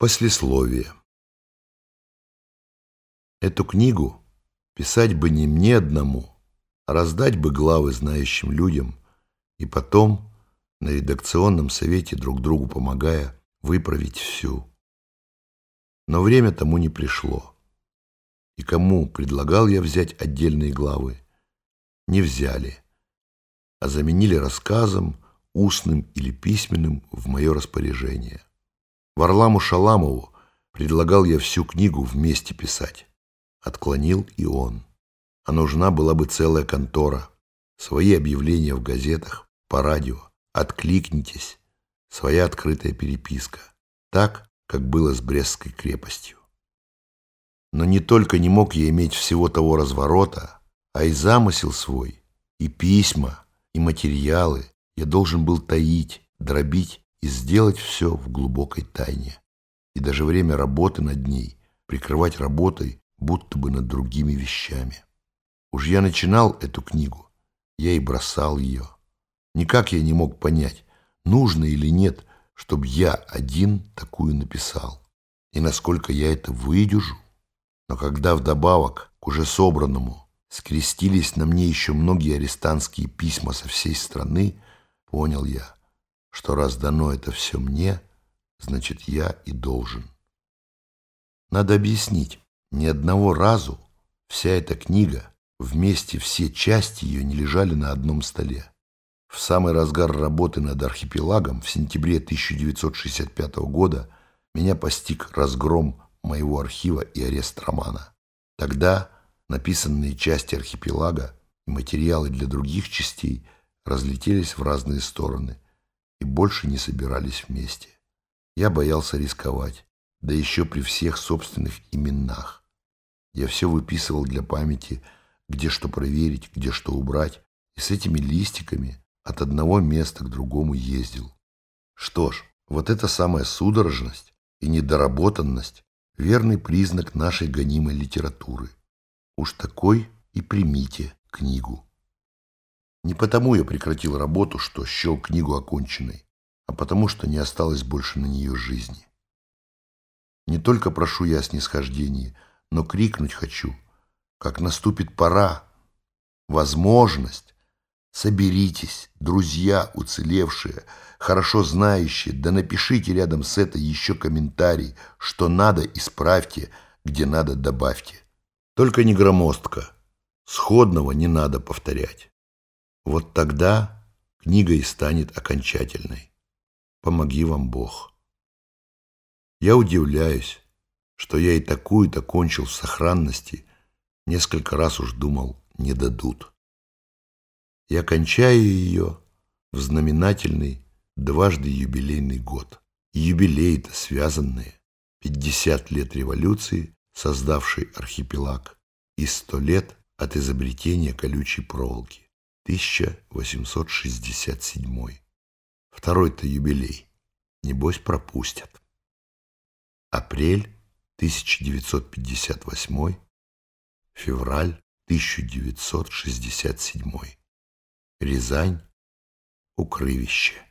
Послесловие. Эту книгу писать бы не мне одному, а раздать бы главы знающим людям и потом на редакционном совете друг другу помогая выправить всю. Но время тому не пришло. И кому предлагал я взять отдельные главы, не взяли, а заменили рассказом, устным или письменным в мое распоряжение. Варламу Шаламову предлагал я всю книгу вместе писать. Отклонил и он. А нужна была бы целая контора. Свои объявления в газетах, по радио. Откликнитесь. Своя открытая переписка. Так, как было с Брестской крепостью. Но не только не мог я иметь всего того разворота, а и замысел свой, и письма, и материалы я должен был таить, дробить и сделать все в глубокой тайне. И даже время работы над ней прикрывать работой, будто бы над другими вещами. Уж я начинал эту книгу, я и бросал ее. Никак я не мог понять, нужно или нет, чтобы я один такую написал, и насколько я это выдержу. Но когда вдобавок к уже собранному скрестились на мне еще многие арестантские письма со всей страны, понял я, что раз дано это все мне, значит, я и должен. Надо объяснить, ни одного разу вся эта книга, вместе все части ее не лежали на одном столе. В самый разгар работы над архипелагом в сентябре 1965 года меня постиг разгром моего архива и арест романа. Тогда написанные части архипелага и материалы для других частей разлетелись в разные стороны – и больше не собирались вместе. Я боялся рисковать, да еще при всех собственных именах. Я все выписывал для памяти, где что проверить, где что убрать, и с этими листиками от одного места к другому ездил. Что ж, вот эта самая судорожность и недоработанность – верный признак нашей гонимой литературы. Уж такой и примите книгу. Не потому я прекратил работу, что счел книгу оконченной, а потому что не осталось больше на нее жизни. Не только прошу я о снисхождении, но крикнуть хочу, как наступит пора, возможность. Соберитесь, друзья уцелевшие, хорошо знающие, да напишите рядом с этой еще комментарий, что надо исправьте, где надо добавьте. Только не громоздко, сходного не надо повторять. Вот тогда книга и станет окончательной. Помоги вам Бог. Я удивляюсь, что я и такую-то кончил в сохранности, несколько раз уж думал, не дадут. Я кончаю ее в знаменательный дважды юбилейный год. Юбилеи-то связанные. 50 лет революции, создавшей архипелаг, и 100 лет от изобретения колючей проволоки. 1867. Второй-то юбилей. Небось пропустят. Апрель 1958. Февраль 1967. Рязань. Укрывище.